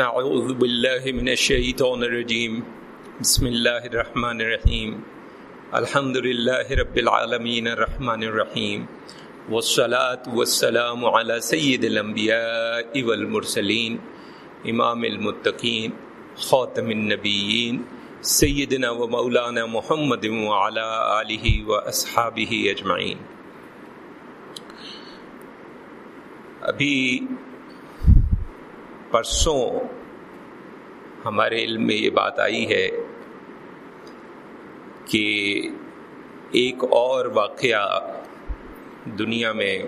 اعوذ باللہ من الشیطان الرجیم بسم اللہ الرحمن الرحیم الحمد للہ رب العالمین الرحمن الرحیم والصلاة والسلام على سید الانبیاء والمرسلین امام المتقین خاتم النبیین سیدنا و مولانا محمد وعلى آلہ و اصحابہ اجمعین ابھی پرسوں ہمارے علم میں یہ بات آئی ہے کہ ایک اور واقعہ دنیا میں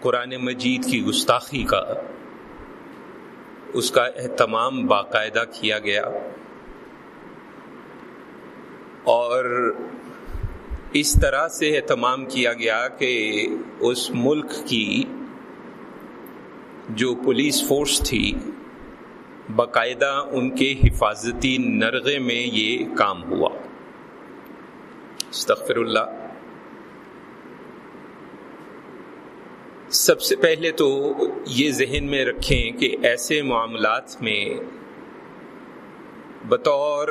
قرآن مجید کی گستاخی کا، اس کا اہتمام باقاعدہ کیا گیا اور اس طرح سے اہتمام کیا گیا کہ اس ملک کی جو پولیس فورس تھی، باقاعدہ ان کے حفاظتی نرغے میں یہ کام ہوا۔ استغفر اللہ۔ سب سے پہلے تو یہ ذہن میں رکھیں کہ ایسے معاملات میں بطور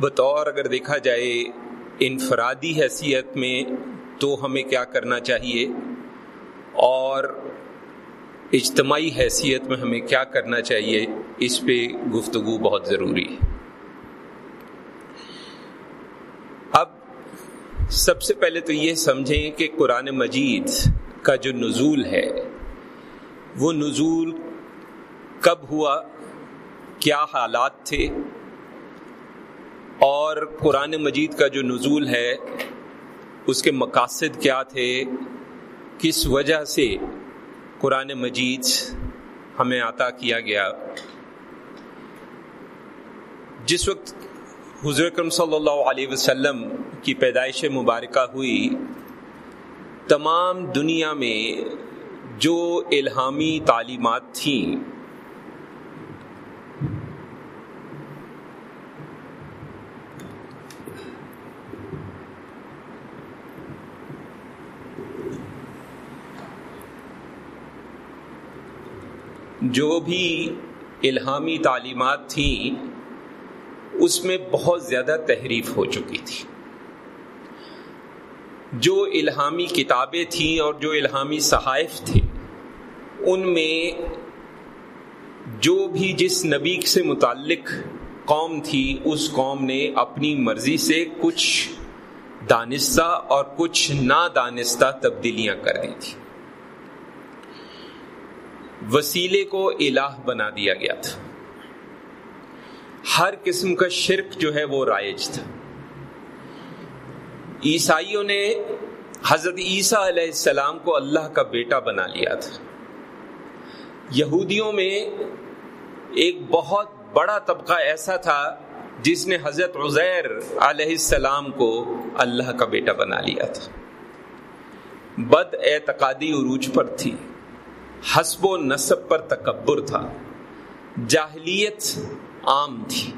بطور اگر دیکھا جائے، انفرادی حیثیت میں تو ہمیں کیا کرنا چاہیے؟ اور اجتماعی حیثیت میں ہمیں کیا کرنا چاہیے؟ اس پہ گفتگو بہت ضروری ہے۔ اب سب سے پہلے تو یہ سمجھیں کہ قرآن مجید کا جو نزول ہے، وہ نزول کب ہوا؟ کیا حالات تھے؟ اور قرآن مجید کا جو نزول ہے اس کے مقاصد کیا تھے؟ کس وجہ سے قرآن مجید ہمیں عطا کیا گیا؟ جس وقت حضور اکرم صلی اللہ علیہ وسلم کی پیدائش مبارکہ ہوئی، تمام دنیا میں جو الہامی تعلیمات تھیں جو بھی الہامی تعلیمات تھیں، اس میں بہت زیادہ تحریف ہو چکی تھی۔ جو الہامی کتابیں تھیں اور جو الہامی صحائف تھے، ان میں جو بھی جس نبی سے متعلق قوم تھی، اس قوم نے اپنی مرضی سے کچھ دانستہ اور کچھ نادانستہ تبدیلیاں کر دی تھیں۔ وسیلے کو الہ بنا دیا گیا تھا۔ ہر قسم کا شرک جو ہے وہ رائج تھا۔ عیسائیوں نے حضرت عیسیٰ علیہ السلام کو اللہ کا بیٹا بنا لیا تھا۔ یہودیوں میں ایک بہت بڑا طبقہ ایسا تھا جس نے حضرت عزیر علیہ السلام کو اللہ کا بیٹا بنا لیا تھا۔ بد اعتقادی عروج پر تھی۔ حسب و نصب پر تکبر تھا۔ جاہلیت عام تھی۔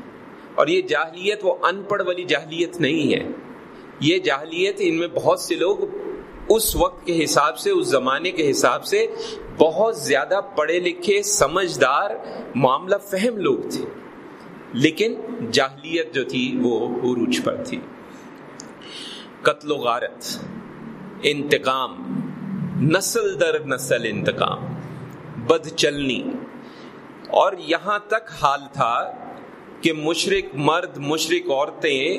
اور یہ جاہلیت وہ ان پڑھ والی جاہلیت نہیں ہے۔ یہ جاہلیت ان میں بہت سے لوگ اس وقت کے حساب سے، اس زمانے کے حساب سے بہت زیادہ پڑھے لکھے، سمجھدار، معاملہ فہم لوگ تھے۔ لیکن جاہلیت جو تھی وہ عروج پر تھی۔ قتل و غارت، انتقام نسل در نسل انتقام، بد چلنی۔ اور یہاں تک حال تھا کہ مشرق مرد، مشرق عورتیں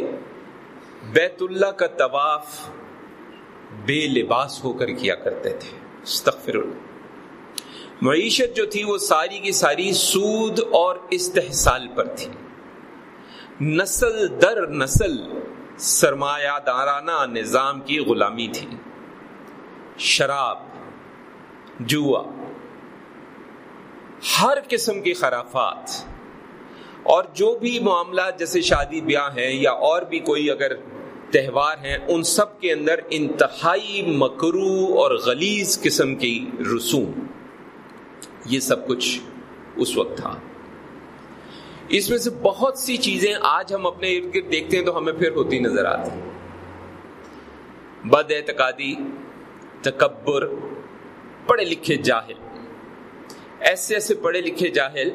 بیت اللہ کا طواف بے لباس ہو کر کیا کرتے تھے۔ استغفر اللہ۔ معیشت جو تھی وہ ساری کی ساری سود اور استحصال پر تھی۔ نسل در نسل سرمایہ دارانہ نظام کی غلامی تھی۔ شراب، جوا، ہر قسم کی خرافات۔ اور جو بھی معاملات جیسے شادی بیاہ ہیں یا اور بھی کوئی اگر تہوار ہیں، ان سب کے اندر انتہائی مکرو اور غلیظ قسم کی رسوم۔ یہ سب کچھ اس وقت تھا۔ اس میں سے بہت سی چیزیں آج ہم اپنے ارد گرد دیکھتے ہیں تو ہمیں پھر ہوتی نظر آتی۔ بد اعتقادی تکبر، پڑھے لکھے جاہل۔ ایسے ایسے پڑھے لکھے جاہل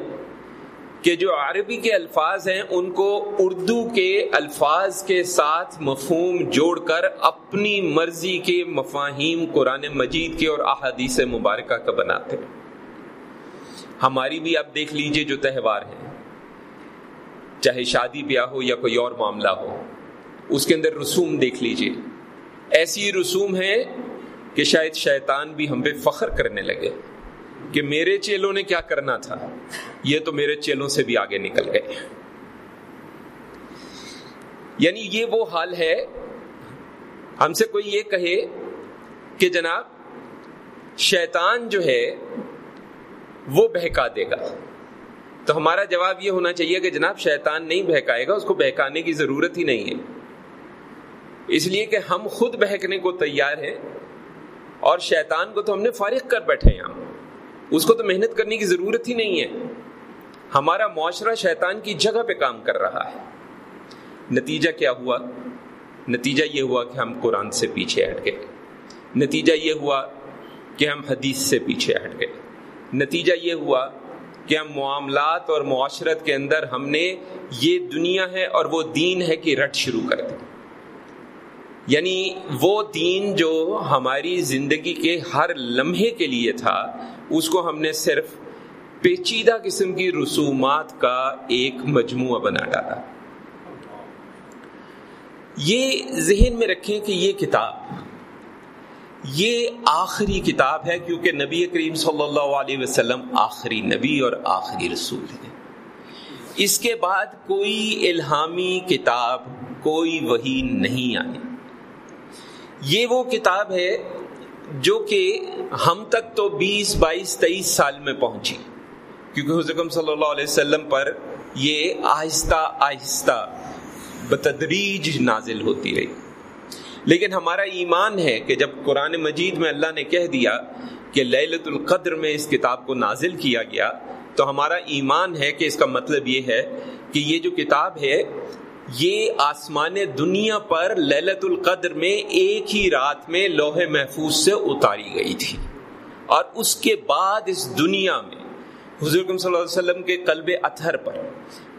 کہ جو عربی کے الفاظ ہیں، ان کو اردو کے الفاظ کے ساتھ مفہوم جوڑ کر اپنی مرضی کے مفاہیم قرآن مجید کے اور احادیث مبارکہ کا بناتے ہیں۔ ہماری بھی آپ دیکھ لیجیے جو تہوار ہیں۔ چاہے شادی بیاہ ہو یا کوئی اور معاملہ ہو، اس کے اندر رسوم دیکھ لیجیے۔ ایسی رسوم ہے کہ شاید شیطان بھی ہم پہ فخر کرنے لگے کہ میرے چیلوں نے کیا کرنا تھا؟ یہ تو میرے چیلوں سے بھی آگے نکل گئے۔ یعنی یہ وہ حال ہے، ہم سے کوئی یہ کہے کہ جناب، شیطان جو ہے، وہ بہکا دے گا۔ تو ہمارا جواب یہ ہونا چاہیے کہ جناب، شیطان نہیں بہکائے گا، اس کو بہکانے کی ضرورت ہی نہیں ہے۔ اس لیے کہ ہم خود بہکنے کو تیار ہیں۔ اور شیطان کو تو ہم نے فارغ کر بیٹھے یہاں۔ اس کو تو محنت کرنے کی ضرورت ہی نہیں ہے۔ ہمارا معاشرہ شیطان کی جگہ پہ کام کر رہا ہے۔ نتیجہ کیا ہوا؟ نتیجہ یہ ہوا کہ ہم قرآن سے پیچھے ہٹ گئے۔ نتیجہ یہ ہوا کہ ہم حدیث سے پیچھے ہٹ گئے۔ نتیجہ یہ ہوا کہ ہم معاملات اور معاشرت کے اندر ہم نے یہ دنیا ہے اور وہ دین ہے کہ رٹ شروع کر دیں یعنی وہ دین جو ہماری زندگی کے ہر لمحے کے لیے تھا، اس کو ہم نے صرف پیچیدہ قسم کی رسومات کا ایک مجموعہ بنا ڈالا۔ یہ ذہن میں رکھیں کہ یہ کتاب، یہ آخری کتاب ہے، کیونکہ نبی کریم صلی اللہ علیہ وسلم آخری نبی اور آخری رسول ہے اس کے بعد کوئی الہامی کتاب، کوئی وہی نہیں آئی۔ یہ وہ کتاب ہے جو کہ ہم تک تو بیس، بائیس، تیئیس سال میں پہنچی۔ کیونکہ حضرت صلی اللہ علیہ وسلم پر یہ آہستہ آہستہ بتدریج نازل ہوتی رہی۔ لیکن ہمارا ایمان ہے کہ جب قرآن مجید میں اللہ نے کہہ دیا کہ للت القدر میں اس کتاب کو نازل کیا گیا، تو ہمارا ایمان ہے کہ اس کا مطلب یہ ہے کہ یہ جو کتاب ہے یہ آسمان دنیا پر للت القدر میں ایک ہی رات میں لوہے محفوظ سے اتاری گئی تھی۔ اور اس کے بعد اس دنیا میں حضور صلی اللہ علیہ وسلم کے قلب اتھر پر،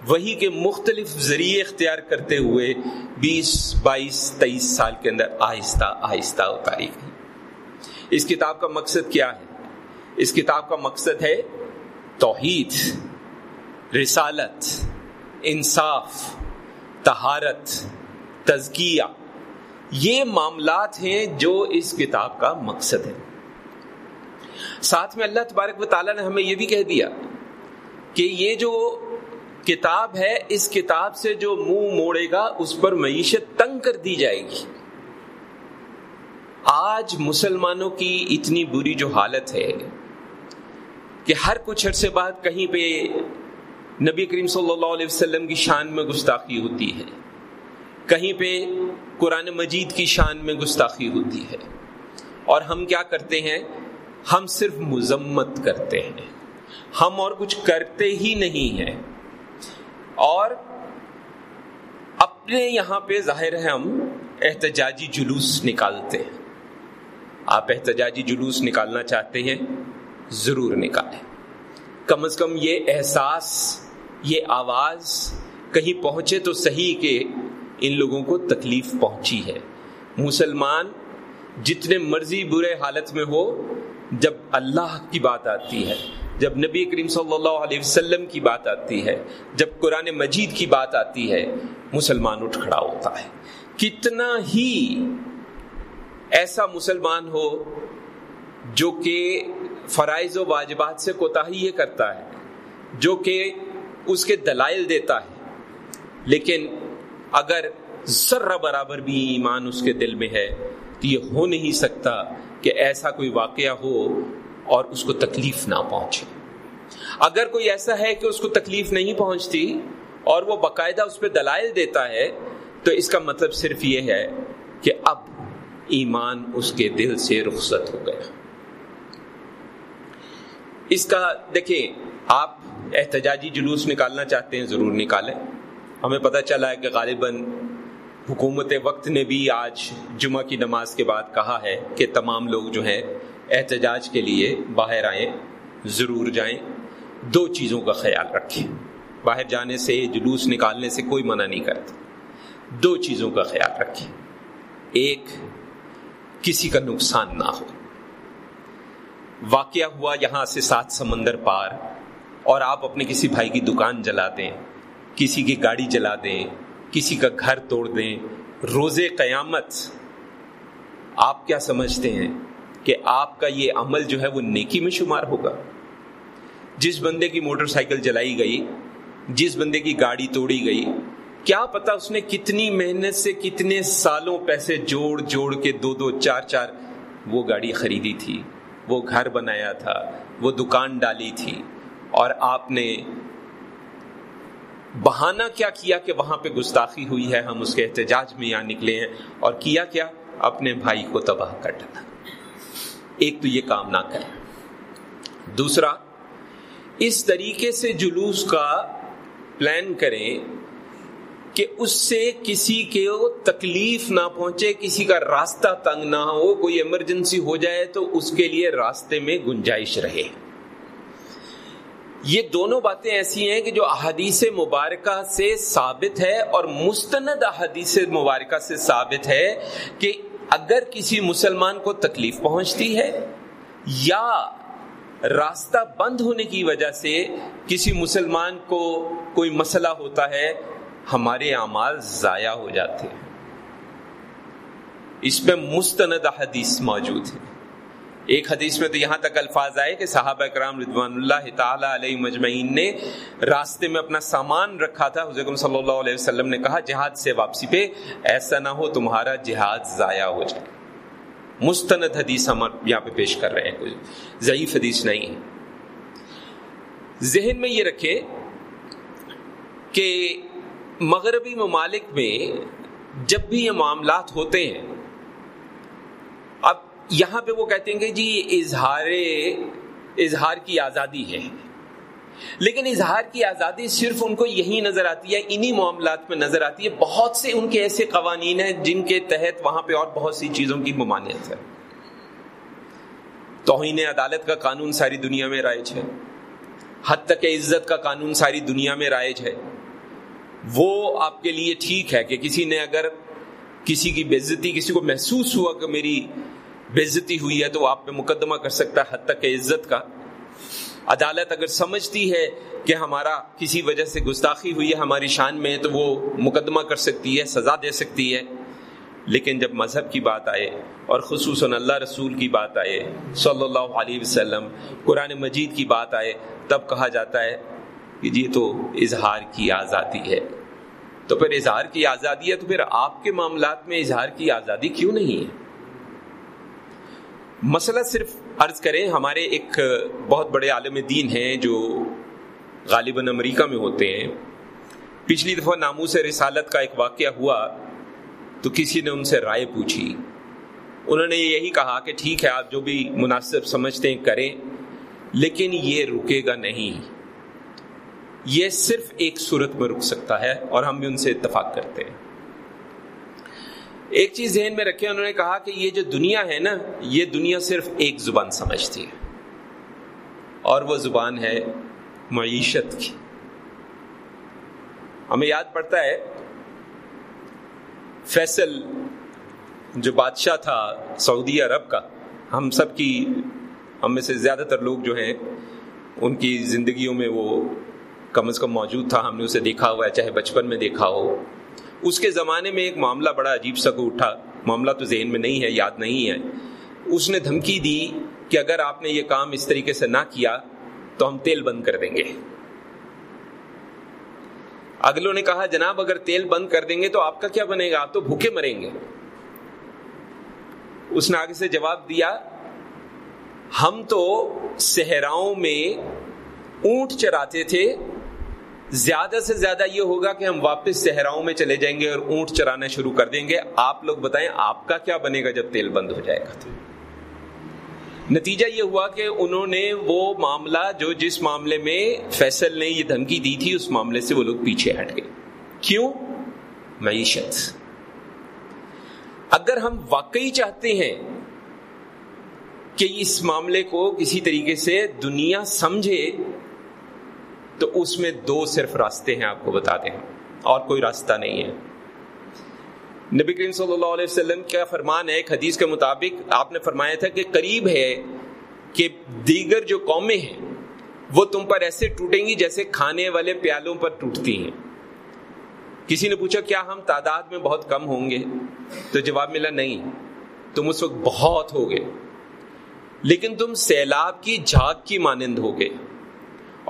وہی کے مختلف ذریعے اختیار کرتے ہوئے بیس، بائیس، تیئیس سال کے اندر آہستہ آہستہ اتاری گئی۔ اس کتاب کا مقصد کیا ہے؟ اس کتاب کا مقصد ہے توحید، رسالت، انصاف تہارت تزکیہ، یہ معاملات ہیں جو اس کتاب کا مقصد ہے۔ ساتھ میں اللہ تبارک و تعالیٰ نے ہمیں یہ بھی کہہ دیا کہ یہ جو کتاب ہے، اس کتاب سے جو منہ موڑے گا، اس پر معیشت تنگ کر دی جائے گی۔ آج مسلمانوں کی اتنی بری جو حالت ہے کہ ہر کچھ عرصے بعد کہیں پہ نبی کریم صلی اللہ علیہ وسلم کی شان میں گستاخی ہوتی ہے۔ کہیں پہ قرآن مجید کی شان میں گستاخی ہوتی ہے۔ اور ہم کیا کرتے ہیں؟ ہم صرف مذمت کرتے ہیں۔ ہم اور کچھ کرتے ہی نہیں ہیں۔ اور اپنے یہاں پہ ظاہر ہے ہم احتجاجی جلوس نکالتے ہیں۔ آپ احتجاجی جلوس نکالنا چاہتے ہیں؟ ضرور نکالیں۔ کم از کم یہ احساس یہ آواز کہیں پہنچے تو صحیح کہ ان لوگوں کو تکلیف پہنچی ہے۔ مسلمان جتنے مرضی برے حالت میں ہو، جب اللہ کی بات آتی ہے، جب نبی کریم صلی اللہ علیہ وسلم کی بات آتی ہے، جب قرآن مجید کی بات آتی ہے، مسلمان اٹھ کھڑا ہوتا ہے۔ کتنا ہی ایسا مسلمان ہو جو کہ فرائض و واجبات سے کوتا ہی یہ کرتا ہے، جو کہ اس کے دلائل دیتا ہے۔ لیکن اگر ذرہ برابر بھی ایمان اس کے دل میں ہے، تو یہ ہو نہیں سکتا کہ ایسا کوئی واقعہ ہو اور اس کو تکلیف نہ پہنچے۔ اگر کوئی ایسا ہے کہ اس کو تکلیف نہیں پہنچتی اور وہ باقاعدہ اس پہ دلائل دیتا ہے، تو اس کا مطلب صرف یہ ہے کہ اب ایمان اس کے دل سے رخصت ہو گیا۔ اس کا دیکھیں، آپ احتجاجی جلوس نکالنا چاہتے ہیں، ضرور نکالیں۔ ہمیں پتہ چلا ہے کہ غالباً حکومت وقت نے بھی آج جمعہ کی نماز کے بعد کہا ہے کہ تمام لوگ جو ہیں، احتجاج کے لیے باہر آئیں، ضرور جائیں، دو چیزوں کا خیال رکھیں۔ باہر جانے سے، جلوس نکالنے سے کوئی منع نہیں کرتا دو چیزوں کا خیال رکھیں۔ ایک، کسی کا نقصان نہ ہو۔ واقعہ ہوا یہاں سے سات سمندر پار۔ اور آپ اپنے کسی بھائی کی دکان جلا دیں، کسی کی گاڑی جلا دیں، کسی کا گھر توڑ دیں روزے قیامت آپ کیا سمجھتے ہیں کہ آپ کا یہ عمل جو ہے وہ نیکی میں شمار ہوگا؟ جس بندے کی موٹر سائیکل جلائی گئی، جس بندے کی گاڑی توڑی گئی، کیا پتا اس نے کتنی محنت سے کتنے سالوں پیسے جوڑ جوڑ کے دو دو چار چار وہ گاڑی خریدی تھی، وہ گھر بنایا تھا، وہ دکان ڈالی تھی اور آپ نے بہانہ کیا کیا کہ وہاں پہ گستاخی ہوئی ہے، ہم اس کے احتجاج میں یہاں نکلے ہیں اور کیا کیا؟ اپنے بھائی کو تباہ کر ڈالا۔ ایک تو یہ کام نہ کریں۔ دوسرا، اس طریقے سے جلوس کا پلان کریں کہ اس سے کسی کے تکلیف نہ پہنچے، کسی کا راستہ تنگ نہ ہو، کوئی ایمرجنسی ہو جائے تو اس کے لیے راستے میں گنجائش رہے۔ یہ دونوں باتیں ایسی ہیں کہ جو احادیث مبارکہ سے ثابت ہے اور مستند احادیث مبارکہ سے ثابت ہے کہ اگر کسی مسلمان کو تکلیف پہنچتی ہے یا راستہ بند ہونے کی وجہ سے کسی مسلمان کو کوئی مسئلہ ہوتا ہے، ہمارے اعمال ضائع ہو جاتے ہیں۔ اس میں مستند حدیث موجود ہے ایک حدیث میں تو یہاں تک الفاظ آئے کہ صحابہ کرام رضوان اللہ تعالی علیہ مجمعین نے راستے میں اپنا سامان رکھا تھا۔ حضرت صلی اللہ علیہ وسلم نے کہا، جہاد سے واپسی پہ ایسا نہ ہو، تمہارا جہاد ضائع ہو جائے۔ مستند حدیث ہم یہاں پہ پیش کر رہے ہیں۔ کوئی ضعیف حدیث نہیں ہے۔ ذہن میں یہ رکھے کہ مغربی ممالک میں جب بھی یہ معاملات ہوتے ہیں یہاں پہ وہ کہتے ہیں کہ جی اظہار اظہار کی آزادی ہے۔ لیکن اظہار کی آزادی صرف ان کو یہی نظر آتی ہے، انہی معاملات میں نظر آتی ہے۔ بہت سے ان کے ایسے قوانین ہیں جن کے تحت وہاں پہ اور بہت سی چیزوں کی ممانعت ہے۔ توہین عدالت کا قانون ساری دنیا میں رائج ہے۔ حد تک عزت کا قانون ساری دنیا میں رائج ہے۔ وہ آپ کے لیے ٹھیک ہے کہ کسی نے اگر کسی کی بےزتی کسی کو محسوس ہوا کہ میری بےزتی ہوئی ہے تو وہ آپ پہ مقدمہ کر سکتا ہے، حد تک عزت کا۔ عدالت اگر سمجھتی ہے کہ ہمارا کسی وجہ سے گستاخی ہوئی ہے، ہماری شان میں تو وہ مقدمہ کر سکتی ہے، سزا دے سکتی ہے۔ لیکن جب مذہب کی بات آئے اور خصوصاً اللہ رسول کی بات آئے، صلی اللہ علیہ وسلم، قرآن مجید کی بات آئے، تب کہا جاتا ہے کہ جی تو اظہار کی آزادی ہے۔ تو پھر اظہار کی آزادی ہے، تو پھر آپ کے معاملات میں اظہار کی آزادی کیوں نہیں ہے؟ مسئلہ صرف عرض کریں، ہمارے ایک بہت بڑے عالم دین ہیں جو غالباً امریکہ میں ہوتے ہیں۔ پچھلی دفعہ ناموس رسالت کا ایک واقعہ ہوا، تو کسی نے ان سے رائے پوچھی۔ انہوں نے یہی کہا کہ ٹھیک ہے، آپ جو بھی مناسب سمجھتے ہیں، کریں۔ لیکن یہ رکے گا نہیں۔ یہ صرف ایک صورت میں رک سکتا ہے اور ہم بھی ان سے اتفاق کرتے ہیں۔ ایک چیز ذہن میں رکھے انہوں نے کہا کہ یہ جو دنیا ہے نا، یہ دنیا صرف ایک زبان سمجھتی ہے۔ اور وہ زبان ہے معیشت کی۔ ہمیں یاد پڑتا ہے، فیصل جو بادشاہ تھا سعودی عرب کا، ہم سب کی، ہم میں سے زیادہ تر لوگ جو ہیں، ان کی زندگیوں میں وہ کم از کم موجود تھا۔ ہم نے اسے دیکھا ہوا ہے، چاہے بچپن میں دیکھا ہو اس کے زمانے میں ایک معاملہ بڑا عجیب سا کو اٹھا۔ معاملہ تو ذہن میں نہیں ہے، یاد نہیں ہے۔ اس نے دھمکی دی کہ اگر آپ نے یہ کام اس طریقے سے نہ کیا تو ہم تیل بند کر دیں گے۔ اگلوں نے کہا، جناب، اگر تیل بند کر دیں گے تو آپ کا کیا بنے گا؟ آپ تو بھوکے مریں گے۔ اس نے آگے سے جواب دیا، ہم تو صحراؤں میں اونٹ چراتے تھے زیادہ سے زیادہ یہ ہوگا کہ ہم واپس صحراؤں میں چلے جائیں گے اور اونٹ چرانا شروع کر دیں گے۔ آپ لوگ بتائیں آپ کا کیا بنے گا جب تیل بند ہو جائے گا؟ تو نتیجہ یہ ہوا کہ انہوں نے وہ معاملہ جو جس معاملے میں فیصل نے یہ دھمکی دی تھی، اس معاملے سے وہ لوگ پیچھے ہٹ گئے۔ کیوں؟ معیشت۔ اگر ہم واقعی چاہتے ہیں کہ اس معاملے کو کسی طریقے سے دنیا سمجھے تو اس میں دو صرف راستے ہیں آپ کو بتا دیں اور کوئی راستہ نہیں ہے۔ نبی کریم صلی اللہ علیہ وسلم کا فرمان ہے، ایک حدیث کے مطابق آپ نے فرمایا تھا کہ قریب ہے کہ دیگر جو قومیں ہیں، وہ تم پر ایسے ٹوٹیں گی جیسے کھانے والے پیالوں پر ٹوٹتی ہیں۔ کسی نے پوچھا، کیا ہم تعداد میں بہت کم ہوں گے؟ تو جواب ملا، نہیں، تم اس وقت بہت ہو گئے لیکن تم سیلاب کی جھاگ کی مانند ہو گئے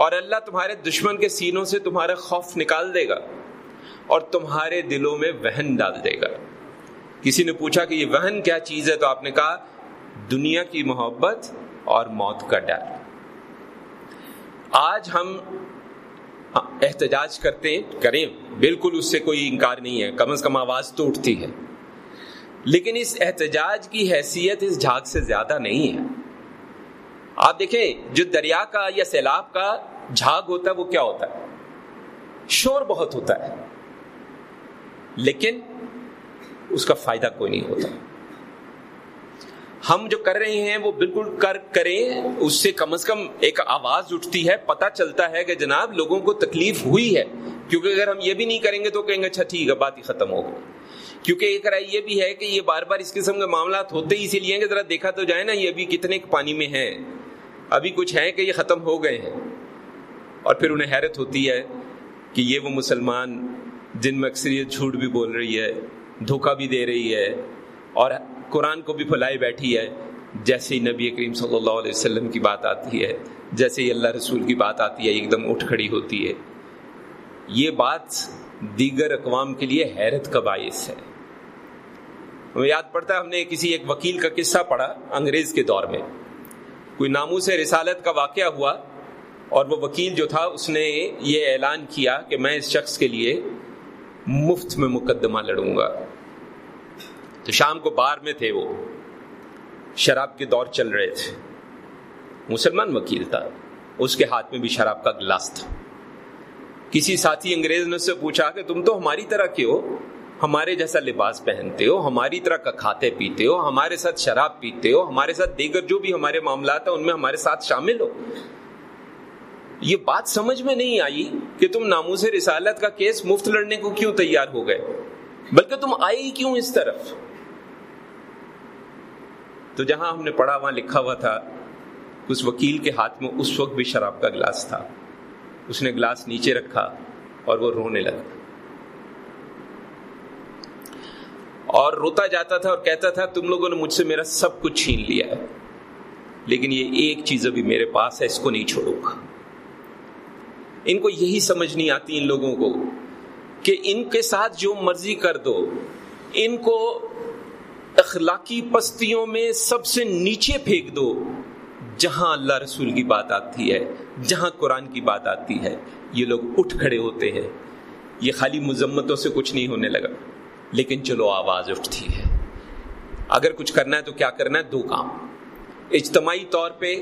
اور اللہ تمہارے دشمن کے سینوں سے تمہارا خوف نکال دے گا اور تمہارے دلوں میں وہن ڈال دے گا۔ کسی نے پوچھا کہ یہ وہن کیا چیز ہے؟ تو آپ نے کہا، دنیا کی محبت اور موت کا ڈر۔ آج ہم احتجاج کرتے کریں، بالکل اس سے کوئی انکار نہیں ہے۔ کم از کم آواز تو اٹھتی ہے۔ لیکن اس احتجاج کی حیثیت اس جھاگ سے زیادہ نہیں ہے۔ آپ دیکھیں، جو دریا کا یا سیلاب کا جھاگ ہوتا ہے، وہ کیا ہوتا ہے؟ شور بہت ہوتا ہے۔ لیکن اس کا فائدہ کوئی نہیں ہوتا۔ ہم جو کر رہے ہیں، وہ بالکل کر کریں، اس سے کم از کم ایک آواز اٹھتی ہے پتا چلتا ہے کہ جناب لوگوں کو تکلیف ہوئی ہے۔ کیونکہ اگر ہم یہ بھی نہیں کریں گے تو کہیں گے اچھا ٹھیک ہے، بات ہی ختم ہو گئی۔ کیونکہ ایک رائے یہ بھی ہے کہ یہ بار بار اس قسم کے معاملات ہوتے ہی اسی لیے کہ ذرا دیکھا تو جائے نا، یہ ابھی کتنے پانی میں ہیں۔ ابھی کچھ ہیں کہ یہ ختم ہو گئے ہیں اور پھر انہیں حیرت ہوتی ہے کہ یہ وہ مسلمان جن میں اکثریت جھوٹ بھی بول رہی ہے، دھوکہ بھی دے رہی ہے اور قرآن کو بھی پھیلائی بیٹھی ہے، جیسے ہی نبی کریم صلی اللہ علیہ وسلم کی بات آتی ہے، جیسے ہی اللہ رسول کی بات آتی ہے، ایک دم اٹھ کھڑی ہوتی ہے۔ یہ بات دیگر اقوام کے لیے حیرت کا باعث ہے۔ ہمیں یاد پڑتا ہے، ہم نے کسی ایک وکیل کا قصہ پڑھا انگریز کے دور میں۔ کوئی نامو سے رسالت کا واقعہ ہوا اور وہ وکیل جو تھا، اس نے یہ اعلان کیا کہ میں اس شخص کے لیے مفت میں مقدمہ لڑوں گا۔ تو شام کو بار میں تھے وہ، شراب کے دور چل رہے تھے۔ مسلمان وکیل تھا، اس کے ہاتھ میں بھی شراب کا گلاس تھا۔ کسی ساتھی انگریز نے اس سے پوچھا کہ تم تو ہماری طرح کے ہو ہمارے جیسا لباس پہنتے ہو، ہماری طرح کا کھاتے پیتے ہو، ہمارے ساتھ شراب پیتے ہو، ہمارے ساتھ دیگر جو بھی ہمارے معاملات ہیں، ان میں ہمارے ساتھ شامل ہو۔ یہ بات سمجھ میں نہیں آئی کہ تم ناموز رسالت کا کیس مفت لڑنے کو کیوں تیار ہو گئے، بلکہ تم آئے ہی کیوں اس طرف؟ تو جہاں ہم نے پڑھا، وہاں لکھا ہوا تھا، اس وکیل کے ہاتھ میں اس وقت بھی شراب کا گلاس تھا۔ اس نے گلاس نیچے رکھا اور وہ رونے لگا۔ اور روتا جاتا تھا اور کہتا تھا، تم لوگوں نے مجھ سے میرا سب کچھ چھین لیا ہے۔ لیکن یہ ایک چیز ابھی میرے پاس ہے، اس کو نہیں چھوڑوں گا۔ ان کو یہی سمجھ نہیں آتی ان لوگوں کو کہ ان کے ساتھ جو مرضی کر دو، ان کو اخلاقی پستیوں میں سب سے نیچے پھینک دو، جہاں اللہ رسول کی بات آتی ہے، جہاں قرآن کی بات آتی ہے۔ یہ لوگ اٹھ کھڑے ہوتے ہیں۔ یہ خالی مذمتوں سے کچھ نہیں ہونے لگا۔ لیکن چلو آواز اٹھتی ہے۔ اگر کچھ کرنا ہے تو کیا کرنا ہے؟ دو کام۔ اجتماعی طور پہ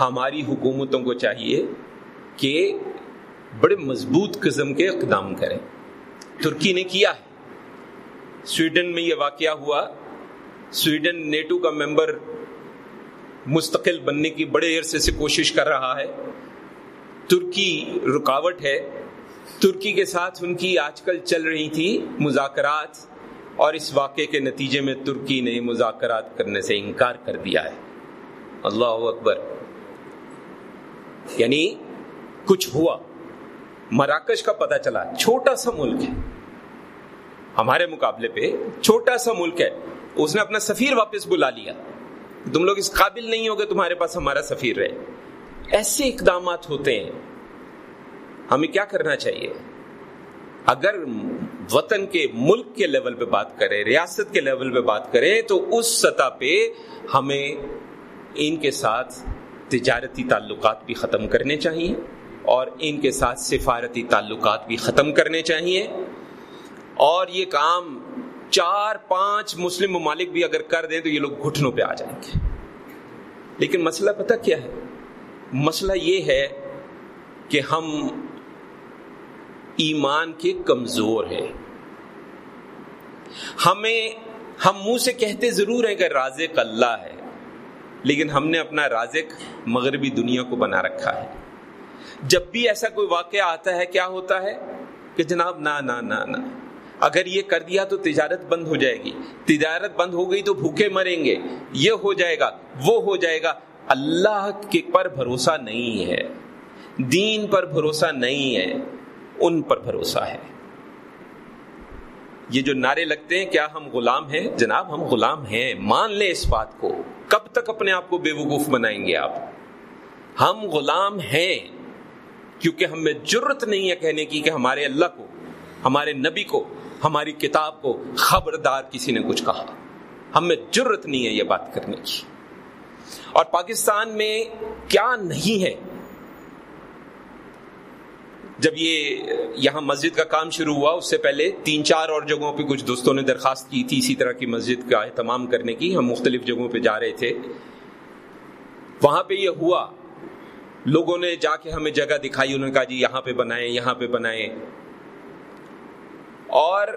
ہماری حکومتوں کو چاہیے کہ بڑے مضبوط قسم کے اقدام کریں۔ ترکی نے کیا ہے؟ سویڈن میں یہ واقعہ ہوا۔ سویڈن نیٹو کا ممبر مستقل بننے کی بڑے عرصے سے کوشش کر رہا ہے۔ ترکی رکاوٹ ہے۔ ترکی کے ساتھ ان کی آج کل چل رہی تھی مذاکرات، اور اس واقعے کے نتیجے میں ترکی نے مذاکرات کرنے سے انکار کر دیا ہے۔ اللہ اکبر۔ یعنی کچھ ہوا۔ مراکش کا پتہ چلا، چھوٹا سا ملک ہے۔ ہمارے مقابلے پہ چھوٹا سا ملک ہے۔ اس نے اپنا سفیر واپس بلا لیا۔ تم لوگ اس قابل نہیں ہوگے، تمہارے پاس ہمارا سفیر رہے۔ ایسے اقدامات ہوتے ہیں۔ ہمیں کیا کرنا چاہیے؟ اگر وطن کے ملک کے لیول پہ بات کریں، ریاست کے لیول پہ بات کریں، تو اس سطح پہ ہمیں ان کے ساتھ تجارتی تعلقات بھی ختم کرنے چاہیے اور ان کے ساتھ سفارتی تعلقات بھی ختم کرنے چاہیے۔ اور یہ کام چار پانچ مسلم ممالک بھی اگر کر دیں تو یہ لوگ گھٹنوں پہ آ جائیں گے۔ لیکن مسئلہ پتہ کیا ہے؟ مسئلہ یہ ہے کہ ہم ایمان کے کمزور ہیں۔ ہمیں ہم منہ سے کہتے ضرور ہیں کہ رازق اللہ ہے، لیکن ہم نے اپنا رازق مغربی دنیا کو بنا رکھا ہے۔ جب بھی ایسا کوئی واقعہ آتا ہے، کیا ہوتا ہے؟ کہ جناب نہ نہ نہ نہ اگر یہ کر دیا تو تجارت بند ہو جائے گی۔ تجارت بند ہو گئی تو بھوکے مریں گے۔ یہ ہو جائے گا، وہ ہو جائے گا۔ اللہ کے پر بھروسہ نہیں ہے۔ دین پر بھروسہ نہیں ہے۔ ان پر بھروسہ ہے۔ یہ جو نعرے لگتے ہیں، کیا ہم غلام ہیں؟ جناب، ہم غلام ہیں۔ مان لیں اس بات کو۔ کب تک اپنے آپ کو بے وقوف بنائیں گے آپ؟ ہم غلام ہیں، کیونکہ ہمیں جرت نہیں ہے کہنے کی کہ ہمارے اللہ کو، ہمارے نبی کو، ہماری کتاب کو خبردار کسی نے کچھ کہا۔ ہمیں جرت نہیں ہے یہ بات کرنے کی۔ اور پاکستان میں کیا نہیں ہے؟ جب یہ یہاں مسجد کا کام شروع ہوا، اس سے پہلے تین چار اور جگہوں پہ کچھ دوستوں نے درخواست کی تھی اسی طرح کی مسجد کا اہتمام کرنے کی۔ ہم مختلف جگہوں پہ جا رہے تھے۔ وہاں پہ یہ ہوا۔ لوگوں نے جا کے ہمیں جگہ دکھائی، انہوں نے کہا جی یہاں پہ بنائیں، یہاں پہ بنائیں۔ اور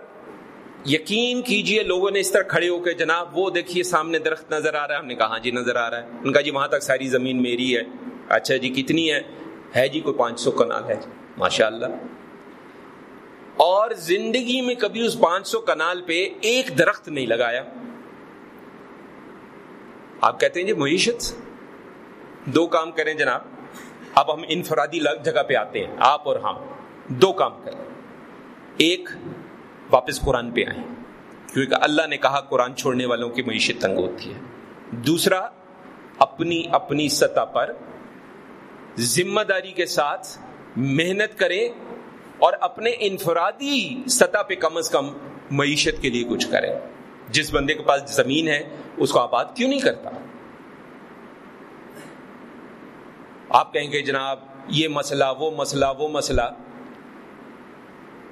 یقین کیجیے لوگوں نے اس طرح کھڑے ہو کے جناب، وہ دیکھیے سامنے درخت نظر آ رہا ہے۔ ہم نے کہا ہاں جی نظر آ رہا ہے۔ ان کا جی وہاں تک ساری زمین میری ہے۔ اچھا جی کتنی ہے؟ ہے جی کوئی پانچ سو کنال ہے جی۔ ماشاء اللہ اور زندگی میں کبھی اس پانچ سو کنال پہ ایک درخت نہیں لگایا۔ آپ کہتے ہیں جی معیشت۔ دو کام کریں جناب۔ اب ہم انفرادی جگہ پہ آتے ہیں۔ آپ اور ہم۔ دو کام کریں۔ ایک، واپس قرآن پہ آئیں۔ کیونکہ اللہ نے کہا قرآن چھوڑنے والوں کی معیشت تنگ ہوتی ہے۔ دوسرا، اپنی اپنی سطح پر ذمہ داری کے ساتھ محنت کریں اور اپنے انفرادی سطح پہ کم از کم معیشت کے لیے کچھ کریں۔ جس بندے کے پاس زمین ہے، اس کو آباد کیوں نہیں کرتا؟ آپ کہیں گے، جناب، یہ مسئلہ، وہ مسئلہ وہ مسئلہ۔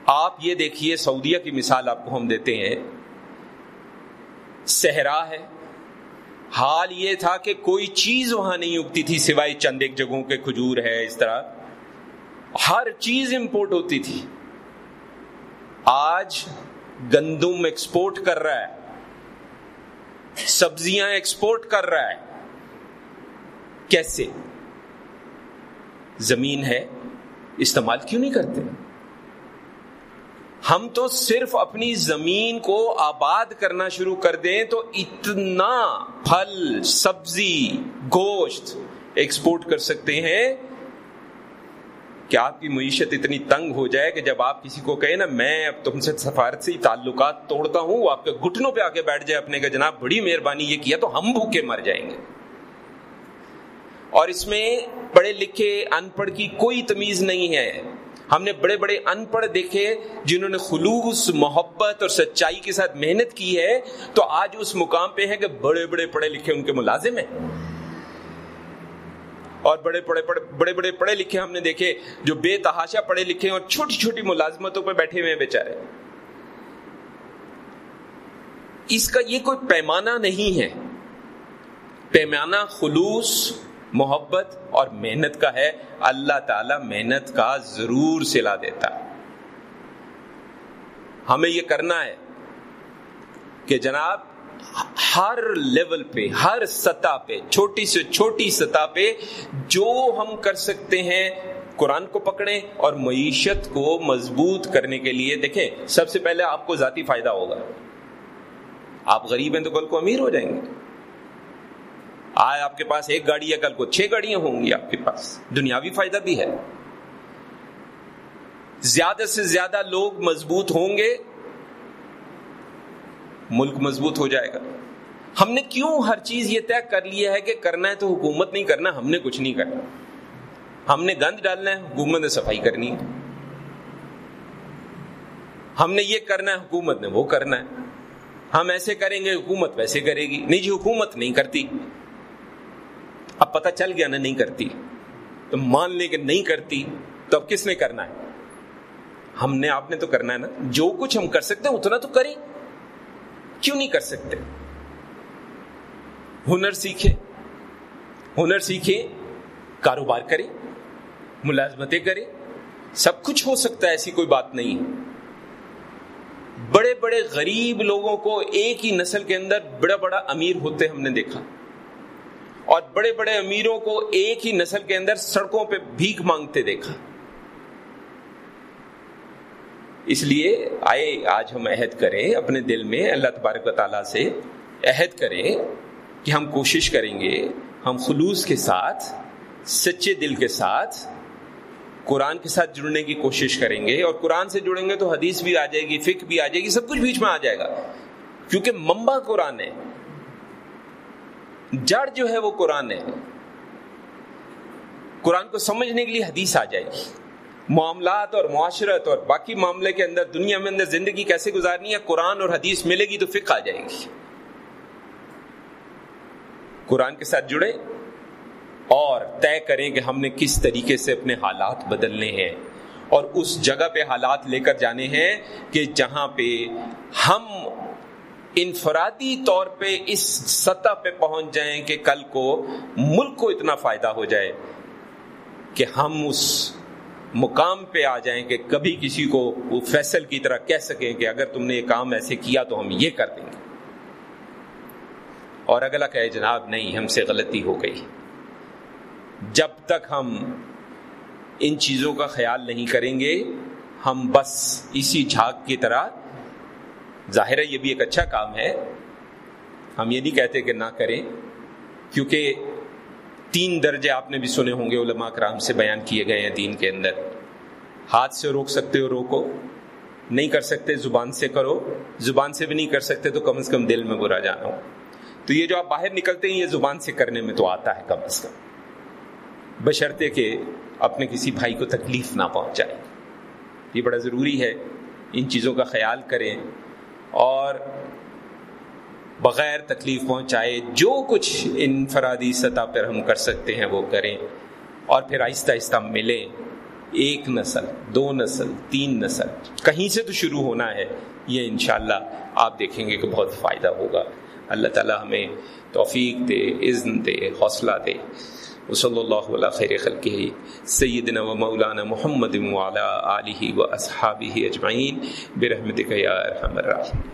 آپ یہ دیکھیے، سعودیہ کی مثال آپ کو ہم دیتے ہیں۔ صحرا ہے۔ حال یہ تھا کہ کوئی چیز وہاں نہیں اگتی تھی سوائے چند ایک جگہوں کے کھجور ہے، اس طرح۔ ہر چیز امپورٹ ہوتی تھی۔ آج گندم ایکسپورٹ کر رہا ہے۔ سبزیاں ایکسپورٹ کر رہا ہے۔ کیسے؟ زمین ہے، استعمال کیوں نہیں کرتے؟ ہم تو صرف اپنی زمین کو آباد کرنا شروع کر دیں تو اتنا پھل، سبزی، گوشت ایکسپورٹ کر سکتے ہیں۔ کہ آپ کی معیشت اتنی تنگ ہو جائے کہ جب آپ کسی کو کہیں نا، میں اب تم سے سفارت سے تعلقات توڑتا ہوں وہ آپ کے گھٹنوں پہ آ کے بیٹھ جائے اپنے کا جناب، بڑی مہربانی یہ کیا تو ہم بھوکے مر جائیں گے۔ اور اس میں پڑھے لکھے ان پڑھ کی کوئی تمیز نہیں ہے۔ ہم نے بڑے بڑے ان پڑھ دیکھے جنہوں نے خلوص محبت اور سچائی کے ساتھ محنت کی ہے۔ تو آج اس مقام پہ ہے کہ بڑے بڑے پڑھے لکھے ان کے ملازم ہیں۔ اور بڑے بڑے بڑے بڑے پڑھے لکھے ہم نے دیکھے جو بے تحاشا پڑھے لکھے اور چھوٹی چھوٹی ملازمتوں پہ بیٹھے ہوئے بیچارے۔ اس کا یہ کوئی پیمانہ نہیں ہے۔ پیمانہ خلوص، محبت اور محنت کا ہے۔ اللہ تعالی محنت کا ضرور سلا دیتا۔ ہمیں یہ کرنا ہے کہ جناب ہر لیول پہ، ہر سطح پہ، چھوٹی سے چھوٹی سطح پہ جو ہم کر سکتے ہیں، قرآن کو پکڑیں اور معیشت کو مضبوط کرنے کے لیے دیکھیں، سب سے پہلے آپ کو ذاتی فائدہ ہوگا۔ آپ غریب ہیں تو کل کو امیر ہو جائیں گے۔ آج آپ کے پاس ایک گاڑی ہے، کل کو چھ گاڑیاں ہوں گی آپ کے پاس۔ دنیاوی فائدہ بھی ہے۔ زیادہ سے زیادہ لوگ مضبوط ہوں گے ملک مضبوط ہو جائے گا۔ ہم نے کیوں ہر چیز یہ طے کر لیا ہے کہ کرنا ہے تو حکومت نہیں کرنا، ہم نے کچھ نہیں کرنا۔ ہم نے گند ڈالنا ہے، حکومت نے صفائی کرنی ہے۔ ہم نے یہ کرنا ہے، حکومت نے وہ کرنا ہے۔ ہم ایسے کریں گے، حکومت ویسے کرے گی۔ نہیں جی حکومت نہیں کرتی۔ اب پتہ چل گیا نا، نہیں کرتی۔ تو مان لے کہ نہیں کرتی، تو اب کس نے کرنا ہے؟ ہم نے، آپ نے تو کرنا ہے نا۔ جو کچھ ہم کر سکتے ہیں، اتنا تو کریں۔ کیوں نہیں کر سکتے؟ ہنر سیکھے ہنر سیکھے کاروبار کرے ملازمتیں کرے سب کچھ ہو سکتا ہے، ایسی کوئی بات نہیں بڑے بڑے غریب لوگوں کو ایک ہی نسل کے اندر بڑا بڑا امیر ہوتے ہم نے دیکھا۔ اور بڑے بڑے امیروں کو ایک ہی نسل کے اندر سڑکوں پہ بھیک مانگتے دیکھا۔ اس لیے آئے، آج ہم عہد کریں، اپنے دل میں اللہ تبارک و تعالیٰ سے عہد کریں کہ ہم کوشش کریں گے، ہم خلوص کے ساتھ، سچے دل کے ساتھ قرآن کے ساتھ جڑنے کی کوشش کریں گے اور قرآن سے جڑیں گے تو حدیث بھی آ جائے گی فکر بھی آ جائے گی، سب کچھ بیچ میں آ جائے گا۔ کیونکہ ممبا قرآن ہے۔ جڑ جو ہے وہ قرآن ہے۔ قرآن کو سمجھنے کے لیے حدیث آ جائے گی۔ معاملات اور معاشرت اور باقی معاملے کے اندر دنیا میں اندر زندگی کیسے گزارنی ہے، قرآن اور حدیث ملے گی تو فکر آ جائے گی۔ قرآن کے ساتھ جڑے اور طے کریں کہ ہم نے کس طریقے سے اپنے حالات بدلنے ہیں۔ اور اس جگہ پہ حالات لے کر جانے ہیں کہ جہاں پہ ہم انفرادی طور پہ اس سطح پہ پہنچ جائیں کہ کل کو ملک کو اتنا فائدہ ہو جائے کہ ہم اس مقام پہ آ جائیں کہ کبھی کسی کو وہ فیصل کی طرح کہہ سکیں کہ اگر تم نے یہ کام ایسے کیا تو ہم یہ کر دیں گے۔ اور اگلا کہے، جناب، نہیں، ہم سے غلطی ہو گئی۔ جب تک ہم ان چیزوں کا خیال نہیں کریں گے، ہم بس اسی جھاگ کی طرح، ظاہر ہے یہ بھی ایک اچھا کام ہے، ہم یہ نہیں کہتے کہ نہ کریں، کیونکہ تین درجے آپ نے بھی سنے ہوں گے علماء کرام سے بیان کیے گئے ہیں دین کے اندر۔ ہاتھ سے روک سکتے ہو روکو، نہیں کر سکتے زبان سے کرو، زبان سے بھی نہیں کر سکتے تو کم از کم دل میں برا جانا۔ ہو تو یہ جو آپ باہر نکلتے ہیں، یہ زبان سے کرنے میں تو آتا ہے کم از کم۔ بشرطے کہ اپنے کسی بھائی کو تکلیف نہ پہنچائے۔ یہ بڑا ضروری ہے۔ ان چیزوں کا خیال کریں۔ اور بغیر تکلیف پہنچائے، جو کچھ انفرادی سطح پر ہم کر سکتے ہیں وہ کریں اور پھر آہستہ آہستہ ملیں۔ ایک نسل، دو نسل، تین نسل، کہیں سے تو شروع ہونا ہے، یہ انشاءاللہ آپ دیکھیں گے کہ بہت فائدہ ہوگا۔ اللہ تعالیٰ ہمیں توفیق دے، اذن دے، حوصلہ دے۔ وصلی اللہ علیہ خیر خلقہ، سیدنا و مولانا محمد وعلا آلہ و اصحابہ اجمعین، برحمتک یا ارحم الراحمین۔